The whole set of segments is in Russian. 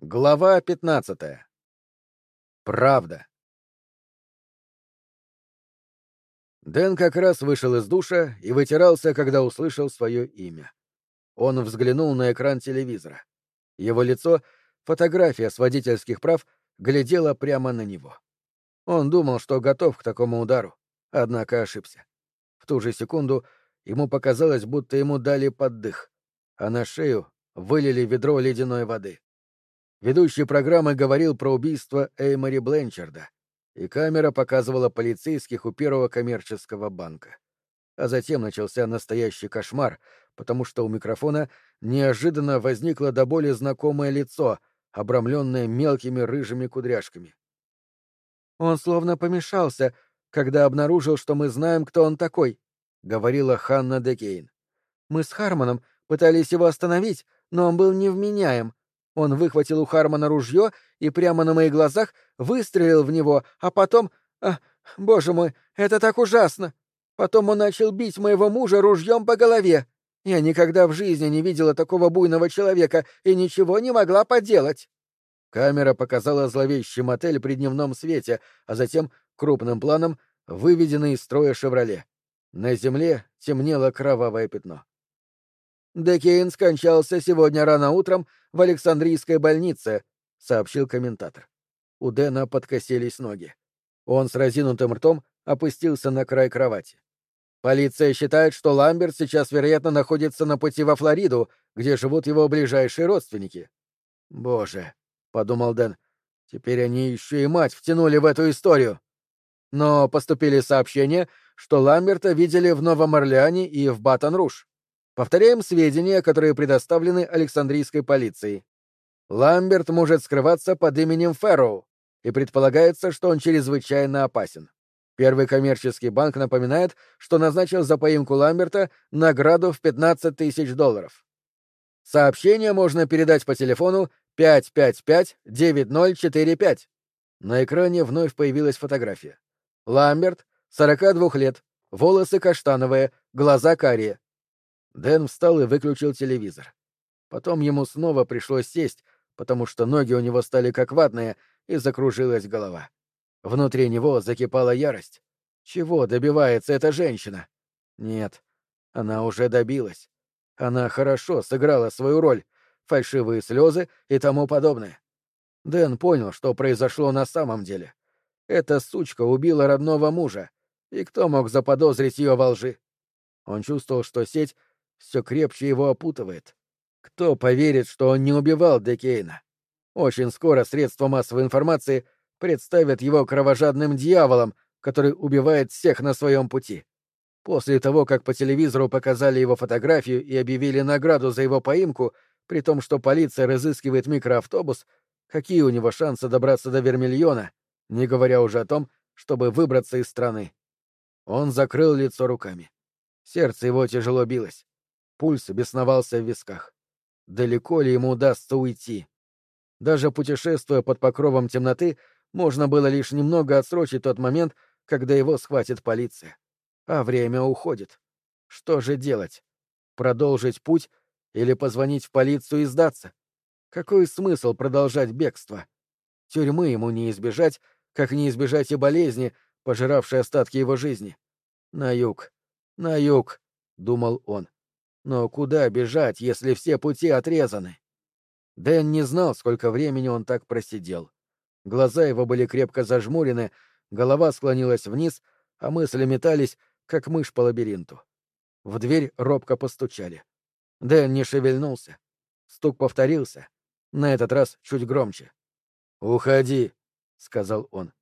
Глава 15. Правда. Дэн как раз вышел из душа и вытирался, когда услышал свое имя. Он взглянул на экран телевизора. Его лицо, фотография с водительских прав, глядела прямо на него. Он думал, что готов к такому удару, однако ошибся. В ту же секунду ему показалось, будто ему дали поддых, а на шею вылили ведро ледяной воды. Ведущий программы говорил про убийство Эймори Бленчарда, и камера показывала полицейских у первого коммерческого банка. А затем начался настоящий кошмар, потому что у микрофона неожиданно возникло до боли знакомое лицо, обрамленное мелкими рыжими кудряшками. «Он словно помешался, когда обнаружил, что мы знаем, кто он такой», — говорила Ханна Декейн. «Мы с Хармоном пытались его остановить, но он был невменяем, он выхватил у Хармона ружье и прямо на моих глазах выстрелил в него, а потом... А, боже мой, это так ужасно! Потом он начал бить моего мужа ружьем по голове. Я никогда в жизни не видела такого буйного человека и ничего не могла поделать. Камера показала зловещий мотель при дневном свете, а затем крупным планом выведенный из строя «Шевроле». На земле темнело кровавое пятно. Декейн скончался сегодня рано утром в Александрийской больнице, сообщил комментатор. У Дэна подкосились ноги. Он с разинутым ртом опустился на край кровати. Полиция считает, что Ламберт сейчас, вероятно, находится на пути во Флориду, где живут его ближайшие родственники. Боже, подумал Дэн, теперь они еще и мать втянули в эту историю. Но поступили сообщения, что Ламберта видели в Новом Орлеане и в Батон-Руж. Повторяем сведения, которые предоставлены Александрийской полицией. Ламберт может скрываться под именем Фэрроу, и предполагается, что он чрезвычайно опасен. Первый коммерческий банк напоминает, что назначил за поимку Ламберта награду в 15 тысяч долларов. Сообщение можно передать по телефону 555-9045. На экране вновь появилась фотография. Ламберт, 42 лет, волосы каштановые, глаза карие. Дэн встал и выключил телевизор. Потом ему снова пришлось сесть, потому что ноги у него стали как ватные, и закружилась голова. Внутри него закипала ярость. Чего добивается эта женщина? Нет, она уже добилась. Она хорошо сыграла свою роль, фальшивые слезы и тому подобное. Дэн понял, что произошло на самом деле. Эта сучка убила родного мужа, и кто мог заподозрить ее во лжи? Он чувствовал, что сеть все крепче его опутывает. Кто поверит, что он не убивал Декейна? Очень скоро средства массовой информации представят его кровожадным дьяволом, который убивает всех на своем пути. После того, как по телевизору показали его фотографию и объявили награду за его поимку, при том, что полиция разыскивает микроавтобус, какие у него шансы добраться до Вермильона, не говоря уже о том, чтобы выбраться из страны? Он закрыл лицо руками. Сердце его тяжело билось. Пульс бесновался в висках. Далеко ли ему удастся уйти? Даже путешествуя под покровом темноты, можно было лишь немного отсрочить тот момент, когда его схватит полиция. А время уходит. Что же делать? Продолжить путь или позвонить в полицию и сдаться? Какой смысл продолжать бегство? Тюрьмы ему не избежать, как не избежать и болезни, пожиравшей остатки его жизни. На юг, на юг, — думал он. Но куда бежать, если все пути отрезаны? Дэн не знал, сколько времени он так просидел. Глаза его были крепко зажмурены, голова склонилась вниз, а мысли метались, как мышь по лабиринту. В дверь робко постучали. Дэн не шевельнулся. Стук повторился, на этот раз чуть громче. «Уходи», — сказал он.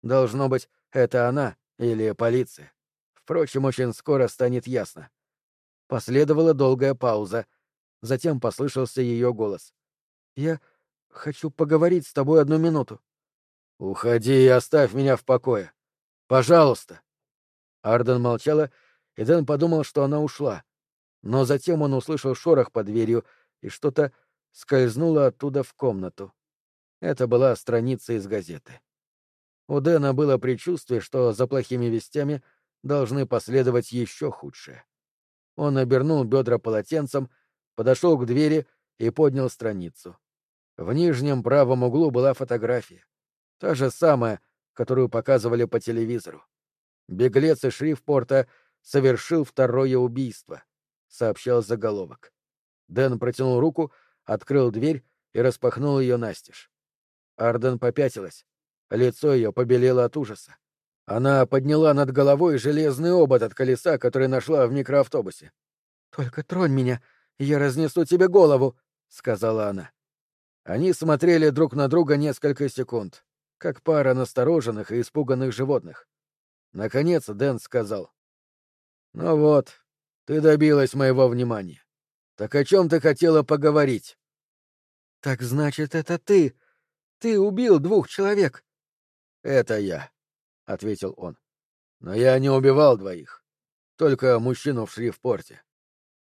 «Должно быть, это она или полиция. Впрочем, очень скоро станет ясно. Последовала долгая пауза. Затем послышался ее голос. «Я хочу поговорить с тобой одну минуту». «Уходи и оставь меня в покое. Пожалуйста». Арден молчала, и Дэн подумал, что она ушла. Но затем он услышал шорох под дверью, и что-то скользнуло оттуда в комнату. Это была страница из газеты. У Дэна было предчувствие, что за плохими вестями должны последовать еще худшие. Он обернул бедра полотенцем, подошел к двери и поднял страницу. В нижнем правом углу была фотография. Та же самая, которую показывали по телевизору. Беглец из Шрифпорта совершил второе убийство, сообщал заголовок. Дэн протянул руку, открыл дверь и распахнул ее настежь. Арден попятилась. Лицо ее побелело от ужаса. Она подняла над головой железный обод от колеса, который нашла в микроавтобусе. «Только тронь меня, я разнесу тебе голову», — сказала она. Они смотрели друг на друга несколько секунд, как пара настороженных и испуганных животных. Наконец Дэн сказал. «Ну вот, ты добилась моего внимания. Так о чем ты хотела поговорить?» «Так значит, это ты? Ты убил двух человек?» «Это я», — ответил он. «Но я не убивал двоих. Только мужчину в шрифпорте».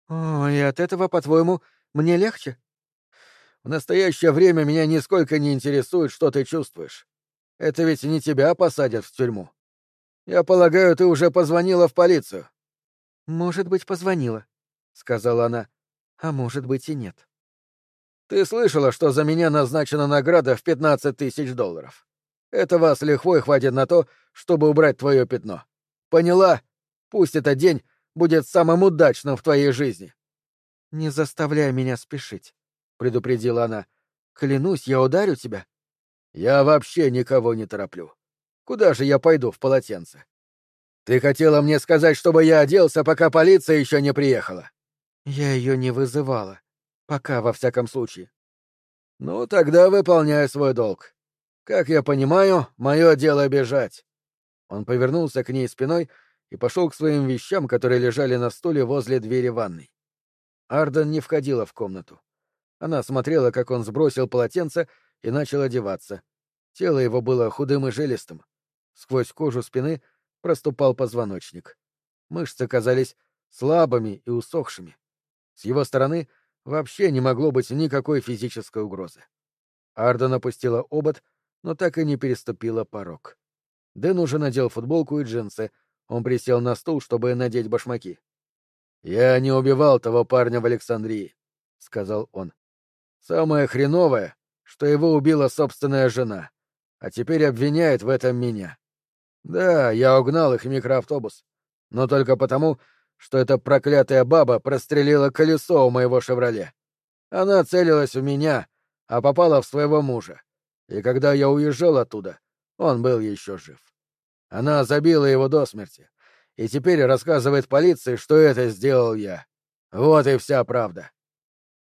«О, и от этого, по-твоему, мне легче?» «В настоящее время меня нисколько не интересует, что ты чувствуешь. Это ведь не тебя посадят в тюрьму. Я полагаю, ты уже позвонила в полицию». «Может быть, позвонила», — сказала она. «А может быть и нет». «Ты слышала, что за меня назначена награда в пятнадцать тысяч долларов?» Этого с лихвой хватит на то, чтобы убрать твое пятно. Поняла? Пусть этот день будет самым удачным в твоей жизни. — Не заставляй меня спешить, — предупредила она. — Клянусь, я ударю тебя. — Я вообще никого не тороплю. Куда же я пойду в полотенце? Ты хотела мне сказать, чтобы я оделся, пока полиция еще не приехала. Я ее не вызывала. Пока, во всяком случае. Ну, тогда выполняй свой долг. Как я понимаю, мое дело бежать. Он повернулся к ней спиной и пошел к своим вещам, которые лежали на стуле возле двери ванной. Арден не входила в комнату. Она смотрела, как он сбросил полотенце и начал одеваться. Тело его было худым и жилистым. Сквозь кожу спины проступал позвоночник. Мышцы казались слабыми и усохшими. С его стороны вообще не могло быть никакой физической угрозы. Арден опустила обод — но так и не переступила порог. Дэн уже надел футболку и джинсы. Он присел на стул, чтобы надеть башмаки. «Я не убивал того парня в Александрии», — сказал он. «Самое хреновое, что его убила собственная жена, а теперь обвиняет в этом меня. Да, я угнал их микроавтобус, но только потому, что эта проклятая баба прострелила колесо у моего «Шевроле». Она целилась в меня, а попала в своего мужа и когда я уезжал оттуда, он был еще жив. Она забила его до смерти, и теперь рассказывает полиции, что это сделал я. Вот и вся правда.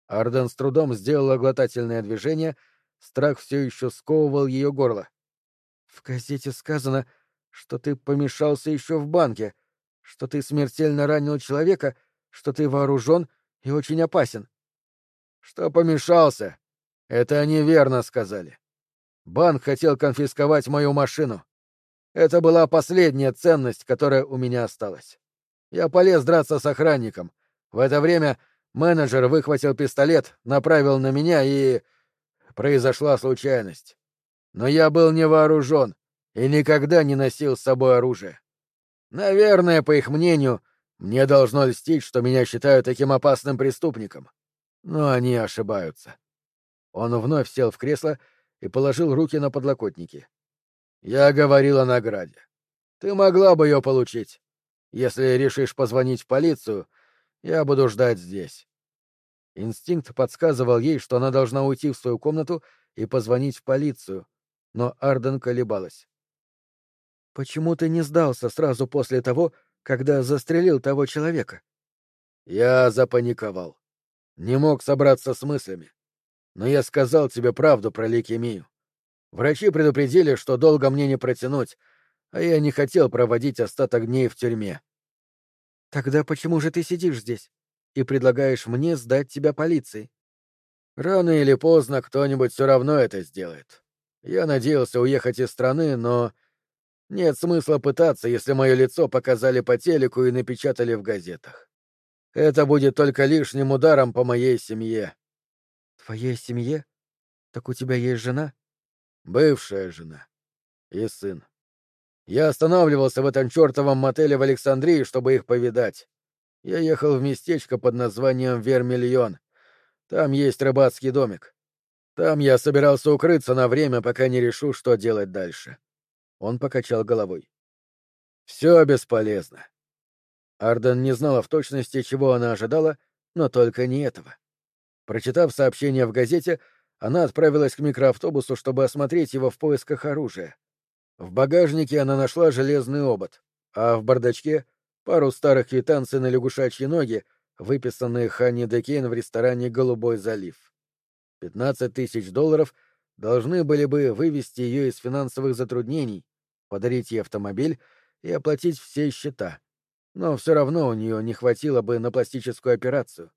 Арден с трудом сделала глотательное движение, страх все еще сковывал ее горло. В газете сказано, что ты помешался еще в банке, что ты смертельно ранил человека, что ты вооружен и очень опасен. Что помешался? Это они верно сказали. Банк хотел конфисковать мою машину. Это была последняя ценность, которая у меня осталась. Я полез драться с охранником. В это время менеджер выхватил пистолет, направил на меня и... Произошла случайность. Но я был не вооружен и никогда не носил с собой оружие. Наверное, по их мнению, мне должно льстить, что меня считают таким опасным преступником. Но они ошибаются. Он вновь сел в кресло и положил руки на подлокотники. «Я говорил о награде. Ты могла бы ее получить. Если решишь позвонить в полицию, я буду ждать здесь». Инстинкт подсказывал ей, что она должна уйти в свою комнату и позвонить в полицию, но Арден колебалась. «Почему ты не сдался сразу после того, когда застрелил того человека?» «Я запаниковал. Не мог собраться с мыслями. Но я сказал тебе правду про лейкемию. Врачи предупредили, что долго мне не протянуть, а я не хотел проводить остаток дней в тюрьме. Тогда почему же ты сидишь здесь и предлагаешь мне сдать тебя полиции? Рано или поздно кто-нибудь все равно это сделает. Я надеялся уехать из страны, но нет смысла пытаться, если мое лицо показали по телеку и напечатали в газетах. Это будет только лишним ударом по моей семье. Твоей семье? Так у тебя есть жена? Бывшая жена. И сын. Я останавливался в этом чертовом мотеле в Александрии, чтобы их повидать. Я ехал в местечко под названием Вермильон. Там есть рыбацкий домик. Там я собирался укрыться на время, пока не решу, что делать дальше. Он покачал головой. Все бесполезно. Арден не знала в точности, чего она ожидала, но только не этого. Прочитав сообщение в газете, она отправилась к микроавтобусу, чтобы осмотреть его в поисках оружия. В багажнике она нашла железный обод, а в бардачке — пару старых квитанций на лягушачьи ноги, выписанные Ханни Декейн в ресторане «Голубой залив». Пятнадцать тысяч долларов должны были бы вывести ее из финансовых затруднений, подарить ей автомобиль и оплатить все счета. Но все равно у нее не хватило бы на пластическую операцию,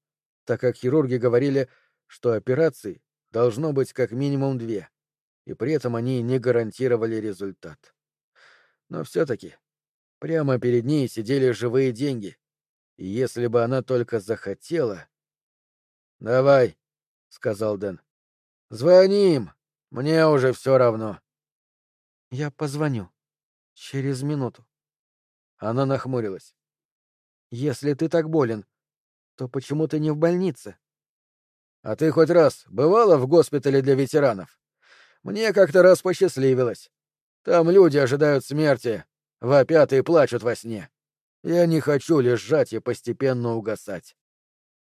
так как хирурги говорили, что операций должно быть как минимум две, и при этом они не гарантировали результат. Но все-таки прямо перед ней сидели живые деньги, и если бы она только захотела... — Давай, — сказал Дэн. — Звони им. Мне уже все равно. — Я позвоню. Через минуту. Она нахмурилась. — Если ты так болен, то почему ты не в больнице? — А ты хоть раз бывала в госпитале для ветеранов? Мне как-то раз посчастливилось. Там люди ожидают смерти, вопят и плачут во сне. Я не хочу лежать и постепенно угасать.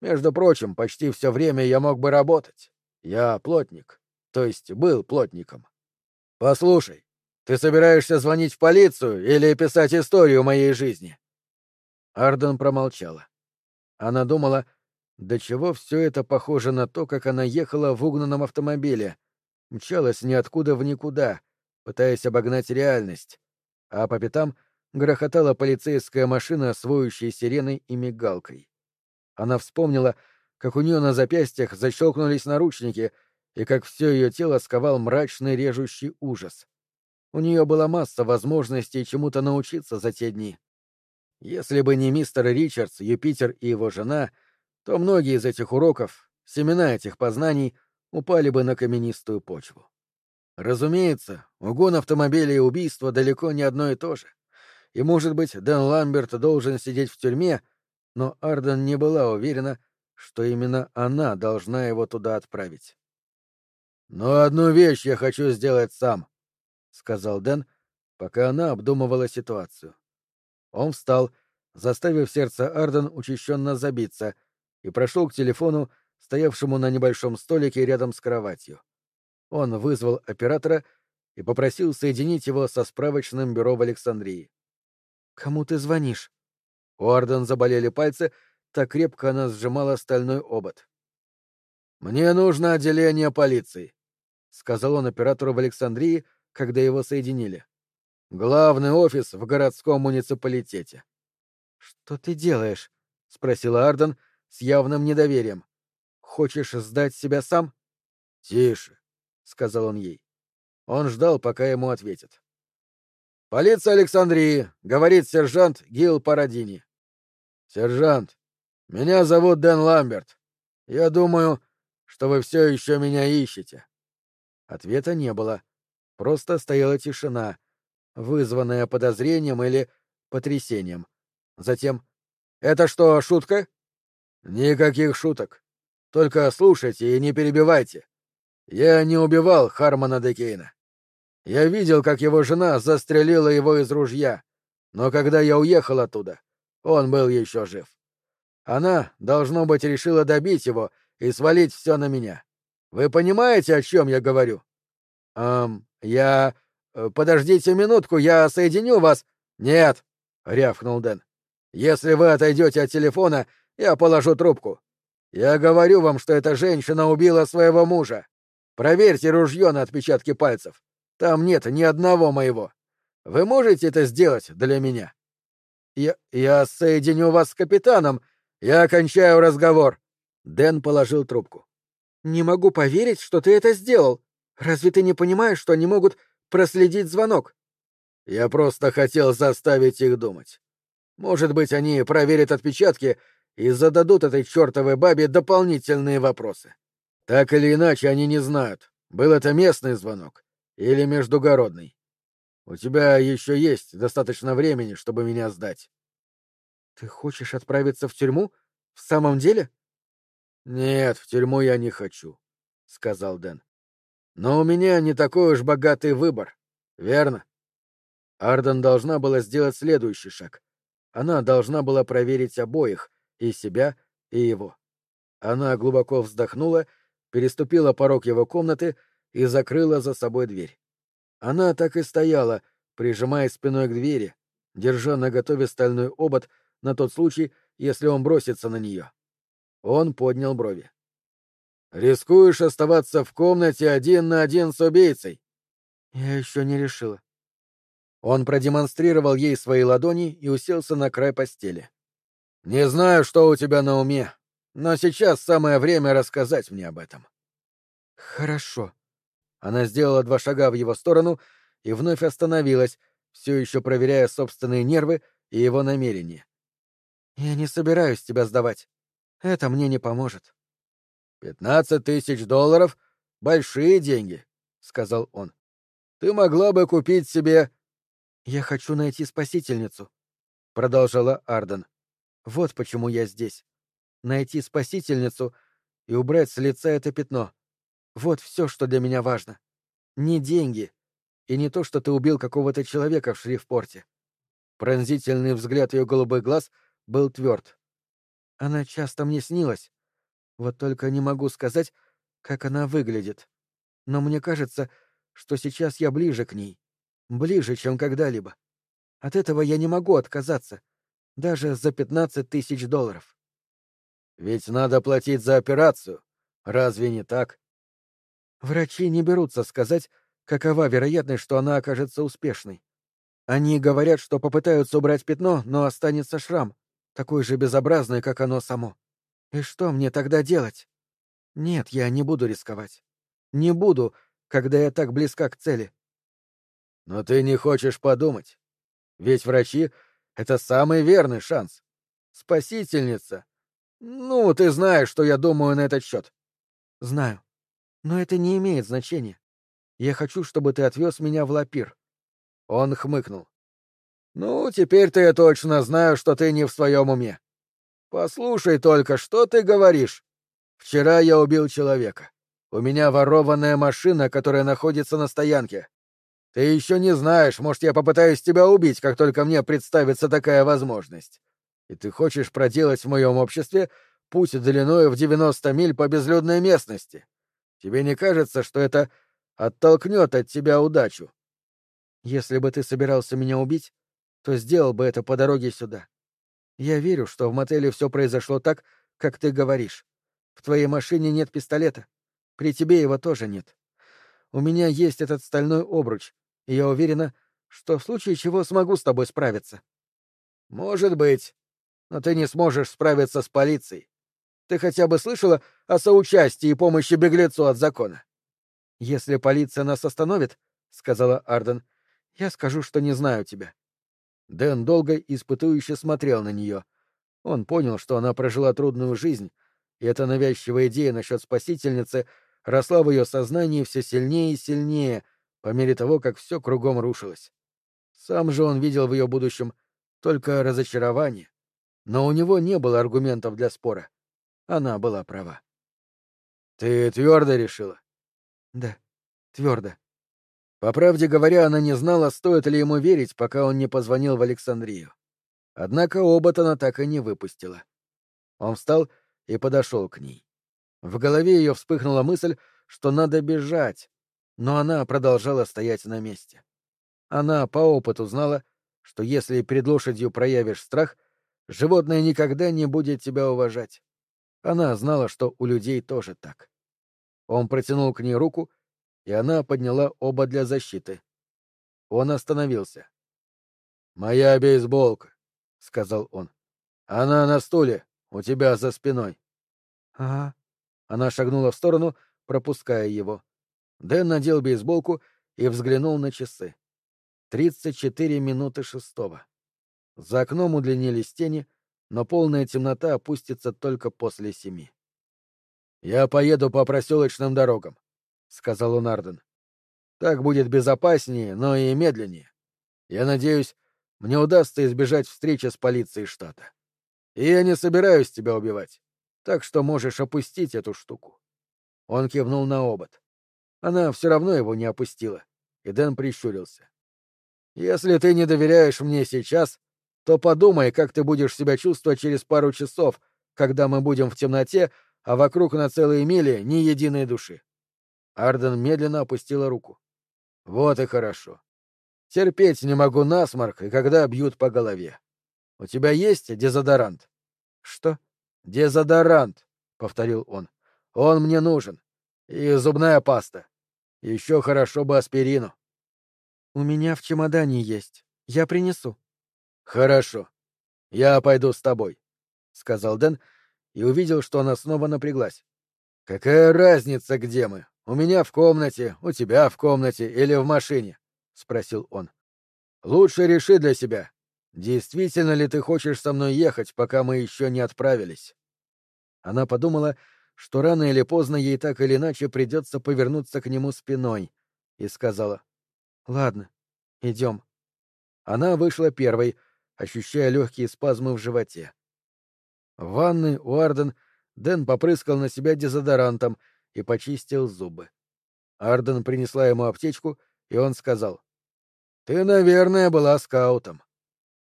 Между прочим, почти все время я мог бы работать. Я плотник, то есть был плотником. Послушай, ты собираешься звонить в полицию или писать историю моей жизни? Арден промолчала. Она думала, до чего все это похоже на то, как она ехала в угнанном автомобиле, мчалась ниоткуда в никуда, пытаясь обогнать реальность, а по пятам грохотала полицейская машина с воющей сиреной и мигалкой. Она вспомнила, как у нее на запястьях защелкнулись наручники и как все ее тело сковал мрачный режущий ужас. У нее была масса возможностей чему-то научиться за те дни. Если бы не мистер Ричардс, Юпитер и его жена, то многие из этих уроков, семена этих познаний, упали бы на каменистую почву. Разумеется, угон автомобиля и убийство далеко не одно и то же. И, может быть, Дэн Ламберт должен сидеть в тюрьме, но Арден не была уверена, что именно она должна его туда отправить. «Но одну вещь я хочу сделать сам», — сказал Дэн, пока она обдумывала ситуацию. Он встал, заставив сердце Арден учащенно забиться, и прошел к телефону, стоявшему на небольшом столике рядом с кроватью. Он вызвал оператора и попросил соединить его со справочным бюро в Александрии. «Кому ты звонишь?» У Арден заболели пальцы, так крепко она сжимала стальной обод. «Мне нужно отделение полиции», — сказал он оператору в Александрии, когда его соединили. «Главный офис в городском муниципалитете». «Что ты делаешь?» — спросила Арден с явным недоверием. «Хочешь сдать себя сам?» «Тише», — сказал он ей. Он ждал, пока ему ответят. «Полиция Александрии», — говорит сержант Гил Парадини. «Сержант, меня зовут Дэн Ламберт. Я думаю, что вы все еще меня ищете». Ответа не было. Просто стояла тишина, вызванная подозрением или потрясением. Затем «Это что, шутка?» «Никаких шуток. Только слушайте и не перебивайте. Я не убивал Хармона Декейна. Я видел, как его жена застрелила его из ружья, но когда я уехал оттуда, он был еще жив. Она, должно быть, решила добить его и свалить все на меня. Вы понимаете, о чем я говорю? Эм, я... Э, подождите минутку, я соединю вас. Нет, рявкнул Дэн. Если вы отойдете от телефона, я положу трубку. Я говорю вам, что эта женщина убила своего мужа. Проверьте ружье на отпечатки пальцев. Там нет ни одного моего. Вы можете это сделать для меня? Я, я соединю вас с капитаном. Я окончаю разговор. Дэн положил трубку. Не могу поверить, что ты это сделал. Разве ты не понимаешь, что они могут проследить звонок? Я просто хотел заставить их думать. Может быть, они проверят отпечатки и зададут этой чертовой бабе дополнительные вопросы. Так или иначе, они не знают, был это местный звонок или междугородный. У тебя еще есть достаточно времени, чтобы меня сдать. Ты хочешь отправиться в тюрьму? В самом деле? Нет, в тюрьму я не хочу, сказал Дэн. Но у меня не такой уж богатый выбор, верно? Арден должна была сделать следующий шаг. Она должна была проверить обоих, и себя, и его. Она глубоко вздохнула, переступила порог его комнаты и закрыла за собой дверь. Она так и стояла, прижимая спиной к двери, держа наготове стальной обод на тот случай, если он бросится на нее. Он поднял брови. «Рискуешь оставаться в комнате один на один с убийцей?» «Я еще не решила». Он продемонстрировал ей свои ладони и уселся на край постели. «Не знаю, что у тебя на уме, но сейчас самое время рассказать мне об этом». «Хорошо». Она сделала два шага в его сторону и вновь остановилась, все еще проверяя собственные нервы и его намерения. «Я не собираюсь тебя сдавать. Это мне не поможет». «Пятнадцать тысяч долларов — большие деньги», — сказал он. «Ты могла бы купить себе...» «Я хочу найти спасительницу», — продолжала Арден. «Вот почему я здесь. Найти спасительницу и убрать с лица это пятно. Вот все, что для меня важно. Не деньги, и не то, что ты убил какого-то человека в шрифпорте. Пронзительный взгляд ее голубых глаз был тверд. Она часто мне снилась. Вот только не могу сказать, как она выглядит. Но мне кажется, что сейчас я ближе к ней. Ближе, чем когда-либо. От этого я не могу отказаться. Даже за пятнадцать тысяч долларов. Ведь надо платить за операцию. Разве не так? Врачи не берутся сказать, какова вероятность, что она окажется успешной. Они говорят, что попытаются убрать пятно, но останется шрам, такой же безобразный, как оно само. И что мне тогда делать? Нет, я не буду рисковать. Не буду, когда я так близка к цели. Но ты не хочешь подумать. Ведь врачи — это самый верный шанс. Спасительница. Ну, ты знаешь, что я думаю на этот счет. Знаю. Но это не имеет значения. Я хочу, чтобы ты отвез меня в Лапир. Он хмыкнул. Ну, теперь-то я точно знаю, что ты не в своем уме. Послушай только, что ты говоришь. Вчера я убил человека. У меня ворованная машина, которая находится на стоянке. Ты еще не знаешь, может, я попытаюсь тебя убить, как только мне представится такая возможность. И ты хочешь проделать в моем обществе путь длиной в девяносто миль по безлюдной местности. Тебе не кажется, что это оттолкнет от тебя удачу. Если бы ты собирался меня убить, то сделал бы это по дороге сюда. Я верю, что в мотеле все произошло так, как ты говоришь. В твоей машине нет пистолета. При тебе его тоже нет. У меня есть этот стальной обруч, и я уверена, что в случае чего смогу с тобой справиться. Может быть, но ты не сможешь справиться с полицией. Ты хотя бы слышала о соучастии и помощи беглецу от закона? «Если полиция нас остановит, — сказала Арден, — я скажу, что не знаю тебя». Дэн долго испытующе смотрел на нее. Он понял, что она прожила трудную жизнь, и эта навязчивая идея насчет спасительницы росла в ее сознании все сильнее и сильнее, по мере того, как все кругом рушилось. Сам же он видел в ее будущем только разочарование, но у него не было аргументов для спора. Она была права. «Ты твердо решила?» Да, твердо. По правде говоря, она не знала, стоит ли ему верить, пока он не позвонил в Александрию. Однако обод она так и не выпустила. Он встал и подошел к ней. В голове ее вспыхнула мысль, что надо бежать, но она продолжала стоять на месте. Она по опыту знала, что если перед лошадью проявишь страх, животное никогда не будет тебя уважать. Она знала, что у людей тоже так. Он протянул к ней руку, и она подняла оба для защиты. Он остановился. «Моя бейсболка», — сказал он. «Она на стуле, у тебя за спиной». «Ага». Она шагнула в сторону, пропуская его. Дэн надел бейсболку и взглянул на часы. Тридцать четыре минуты шестого. За окном удлинились тени, но полная темнота опустится только после семи. «Я поеду по проселочным дорогам», — сказал он Арден. «Так будет безопаснее, но и медленнее. Я надеюсь, мне удастся избежать встречи с полицией штата. И я не собираюсь тебя убивать, так что можешь опустить эту штуку». Он кивнул на обод. Она все равно его не опустила, и Дэн прищурился. «Если ты не доверяешь мне сейчас, то подумай, как ты будешь себя чувствовать через пару часов, когда мы будем в темноте, а вокруг на целые мили ни единой души». Арден медленно опустила руку. «Вот и хорошо. Терпеть не могу насморк, и когда бьют по голове. У тебя есть дезодорант?» «Что?» «Дезодорант», — повторил он. «Он мне нужен. И зубная паста. Еще хорошо бы аспирину». «У меня в чемодане есть. Я принесу». «Хорошо. Я пойду с тобой», — сказал Дэн и увидел, что она снова напряглась. «Какая разница, где мы? У меня в комнате, у тебя в комнате или в машине?» — спросил он. «Лучше реши для себя, действительно ли ты хочешь со мной ехать, пока мы еще не отправились?» Она подумала, что рано или поздно ей так или иначе придется повернуться к нему спиной, и сказала «Ладно, идем». Она вышла первой, ощущая легкие спазмы в животе. В ванной у Арден Дэн попрыскал на себя дезодорантом и почистил зубы. Арден принесла ему аптечку, и он сказал «Ты, наверное, была скаутом».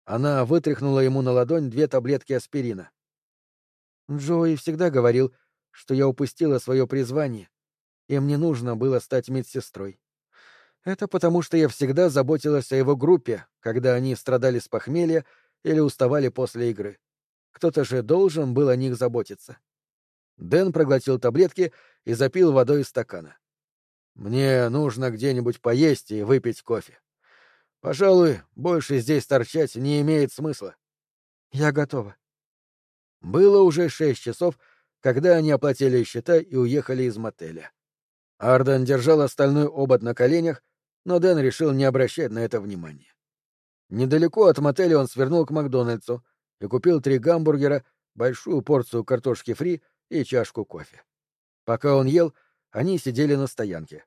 Она вытряхнула ему на ладонь две таблетки аспирина. Джои всегда говорил, что я упустила свое призвание, и мне нужно было стать медсестрой. Это потому, что я всегда заботилась о его группе, когда они страдали с похмелья или уставали после игры. Кто-то же должен был о них заботиться. Дэн проглотил таблетки и запил водой из стакана. «Мне нужно где-нибудь поесть и выпить кофе. Пожалуй, больше здесь торчать не имеет смысла». «Я готова», было уже шесть часов, когда они оплатили счета и уехали из мотеля. Арден держал остальной обод на коленях, но Дэн решил не обращать на это внимания. Недалеко от мотеля он свернул к Макдональдсу и купил три гамбургера, большую порцию картошки фри и чашку кофе. Пока он ел, они сидели на стоянке.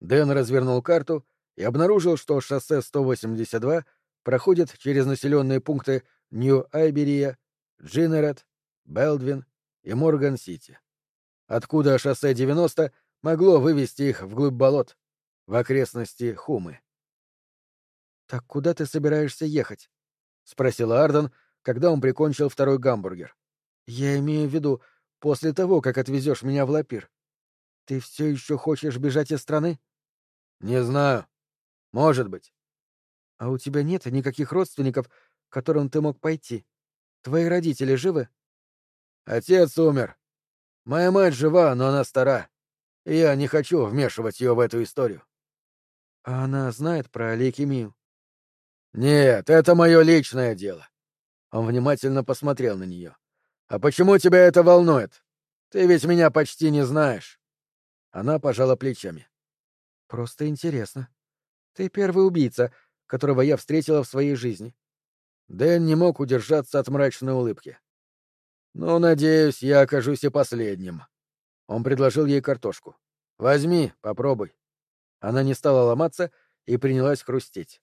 Дэн развернул карту и обнаружил, что шоссе 182 проходит через населенные пункты Нью-Айберия, Джиннерет, Белдвин и Морган-Сити. Откуда шоссе 90 могло вывести их вглубь болот, в окрестности Хумы. «Так куда ты собираешься ехать?» — спросила Арден, когда он прикончил второй гамбургер. «Я имею в виду, после того, как отвезешь меня в Лапир. Ты все еще хочешь бежать из страны?» «Не знаю. Может быть». «А у тебя нет никаких родственников, к которым ты мог пойти? Твои родители живы?» Отец умер. Моя мать жива, но она стара. И я не хочу вмешивать ее в эту историю. А она знает про лейкемию? Нет, это мое личное дело. Он внимательно посмотрел на нее. А почему тебя это волнует? Ты ведь меня почти не знаешь. Она пожала плечами. Просто интересно. Ты первый убийца, которого я встретила в своей жизни. Дэн не мог удержаться от мрачной улыбки. «Ну, надеюсь, я окажусь и последним». Он предложил ей картошку. «Возьми, попробуй». Она не стала ломаться и принялась хрустеть.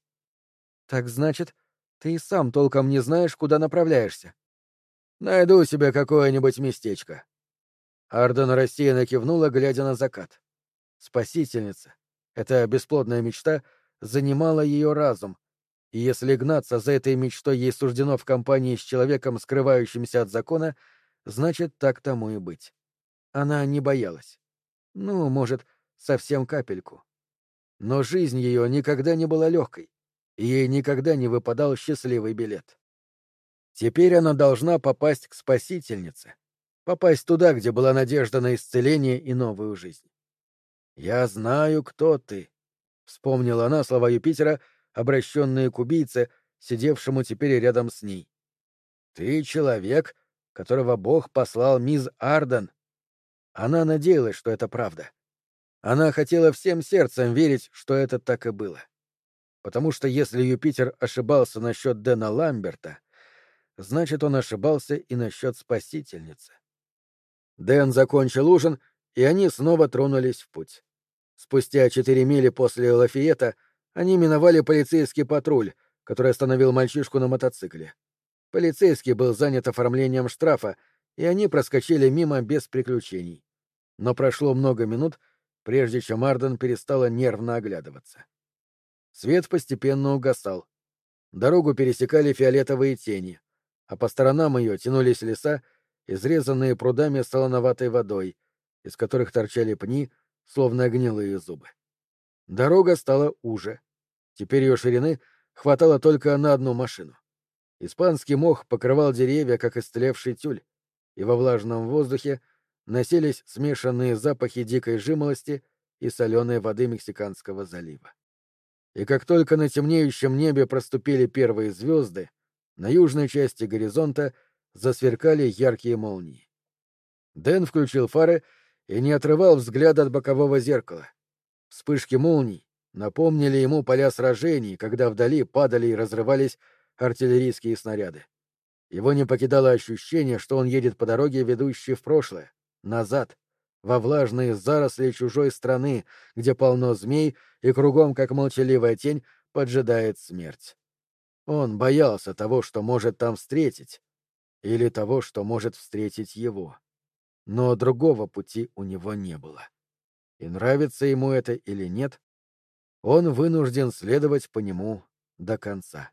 «Так значит, ты и сам толком не знаешь, куда направляешься?» «Найду себе какое-нибудь местечко». Арден рассеянно кивнула, глядя на закат. Спасительница, эта бесплодная мечта, занимала ее разум, и если гнаться за этой мечтой ей суждено в компании с человеком, скрывающимся от закона, значит, так тому и быть. Она не боялась. Ну, может, совсем капельку. Но жизнь ее никогда не была легкой, и ей никогда не выпадал счастливый билет. Теперь она должна попасть к спасительнице, попасть туда, где была надежда на исцеление и новую жизнь. «Я знаю, кто ты», — вспомнила она слова Юпитера — обращенные к убийце, сидевшему теперь рядом с ней. «Ты человек, которого Бог послал мисс Арден». Она надеялась, что это правда. Она хотела всем сердцем верить, что это так и было. Потому что если Юпитер ошибался насчет Дэна Ламберта, значит, он ошибался и насчет спасительницы. Дэн закончил ужин, и они снова тронулись в путь. Спустя четыре мили после Лафиета они миновали полицейский патруль, который остановил мальчишку на мотоцикле. Полицейский был занят оформлением штрафа, и они проскочили мимо без приключений. Но прошло много минут, прежде чем Арден перестала нервно оглядываться. Свет постепенно угасал. Дорогу пересекали фиолетовые тени, а по сторонам ее тянулись леса, изрезанные прудами солоноватой водой, из которых торчали пни, словно гнилые зубы. Дорога стала уже. Теперь ее ширины хватало только на одну машину. Испанский мох покрывал деревья, как истлевший тюль, и во влажном воздухе носились смешанные запахи дикой жимолости и соленой воды Мексиканского залива. И как только на темнеющем небе проступили первые звезды, на южной части горизонта засверкали яркие молнии. Дэн включил фары и не отрывал взгляд от бокового зеркала. Вспышки молний напомнили ему поля сражений, когда вдали падали и разрывались артиллерийские снаряды. Его не покидало ощущение, что он едет по дороге, ведущей в прошлое, назад, во влажные заросли чужой страны, где полно змей и кругом, как молчаливая тень, поджидает смерть. Он боялся того, что может там встретить, или того, что может встретить его. Но другого пути у него не было. И нравится ему это или нет, он вынужден следовать по нему до конца.